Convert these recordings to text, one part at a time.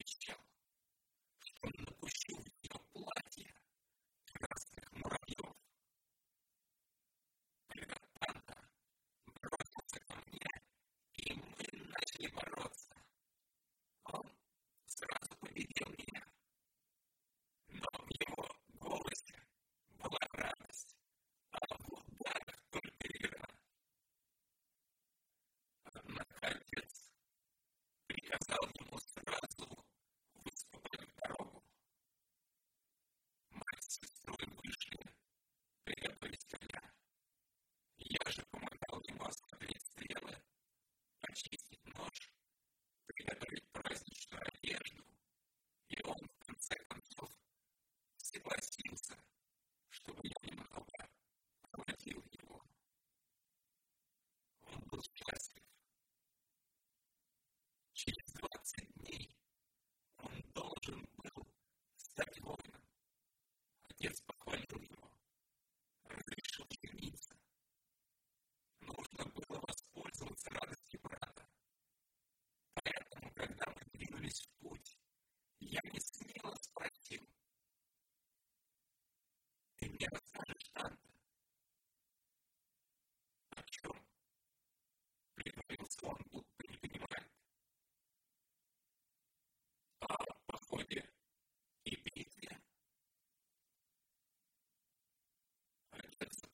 Christian Thank you.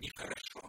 нехорошо.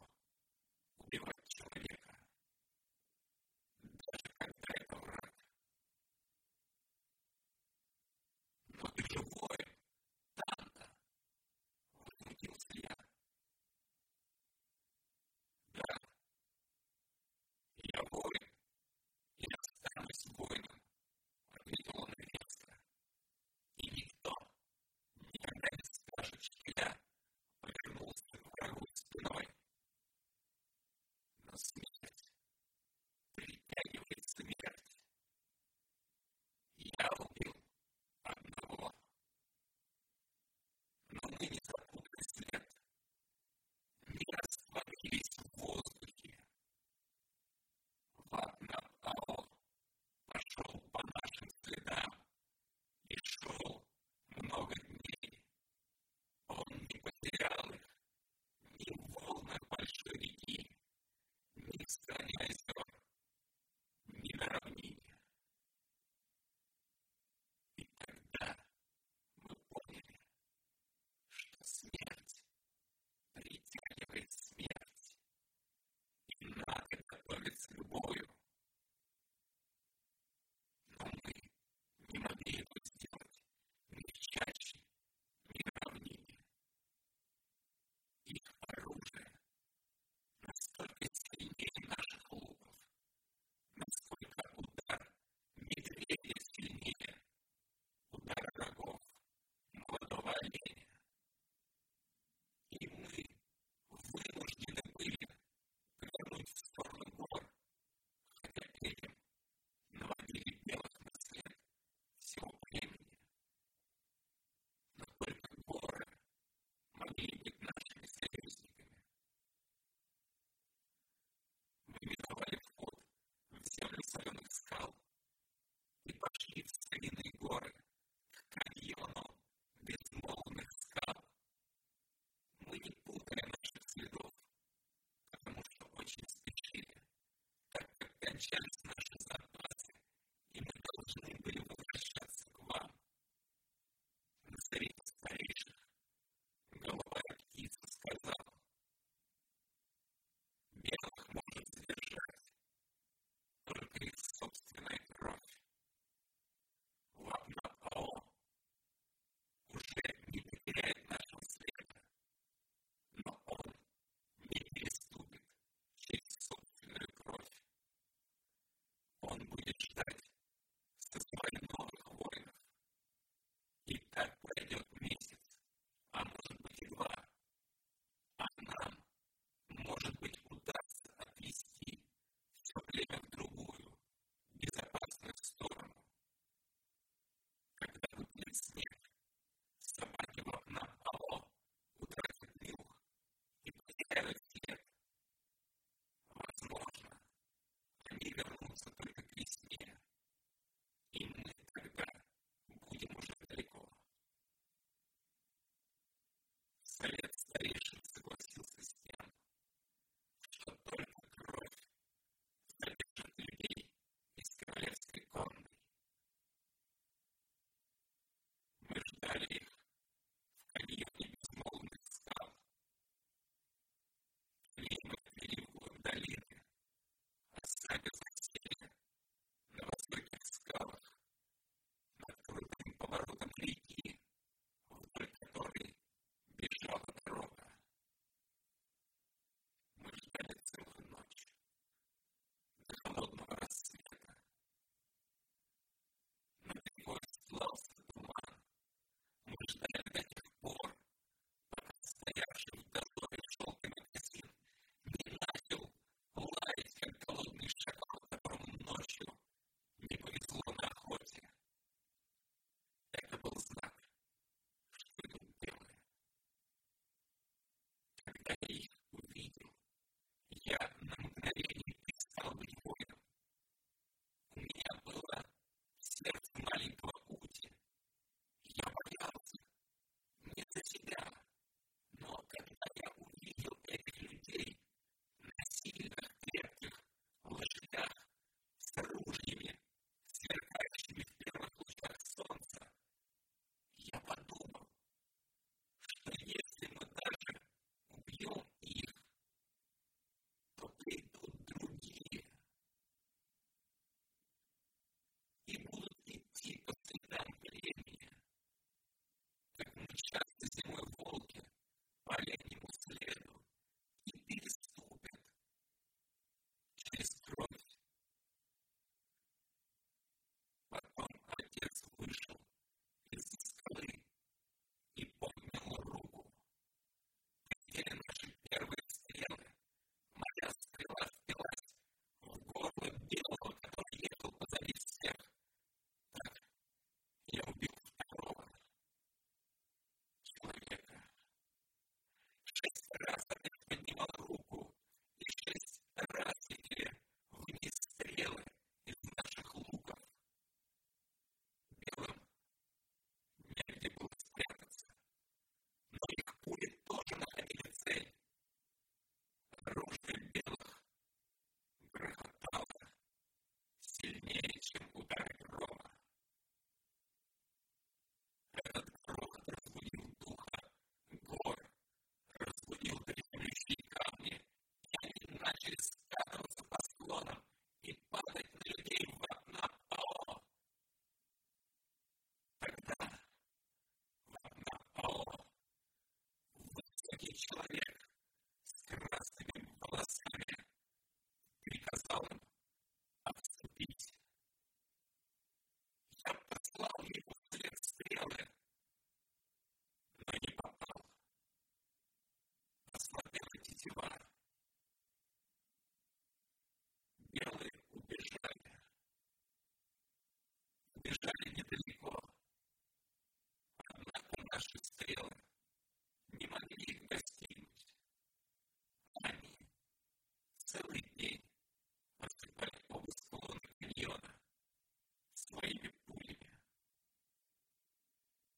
understand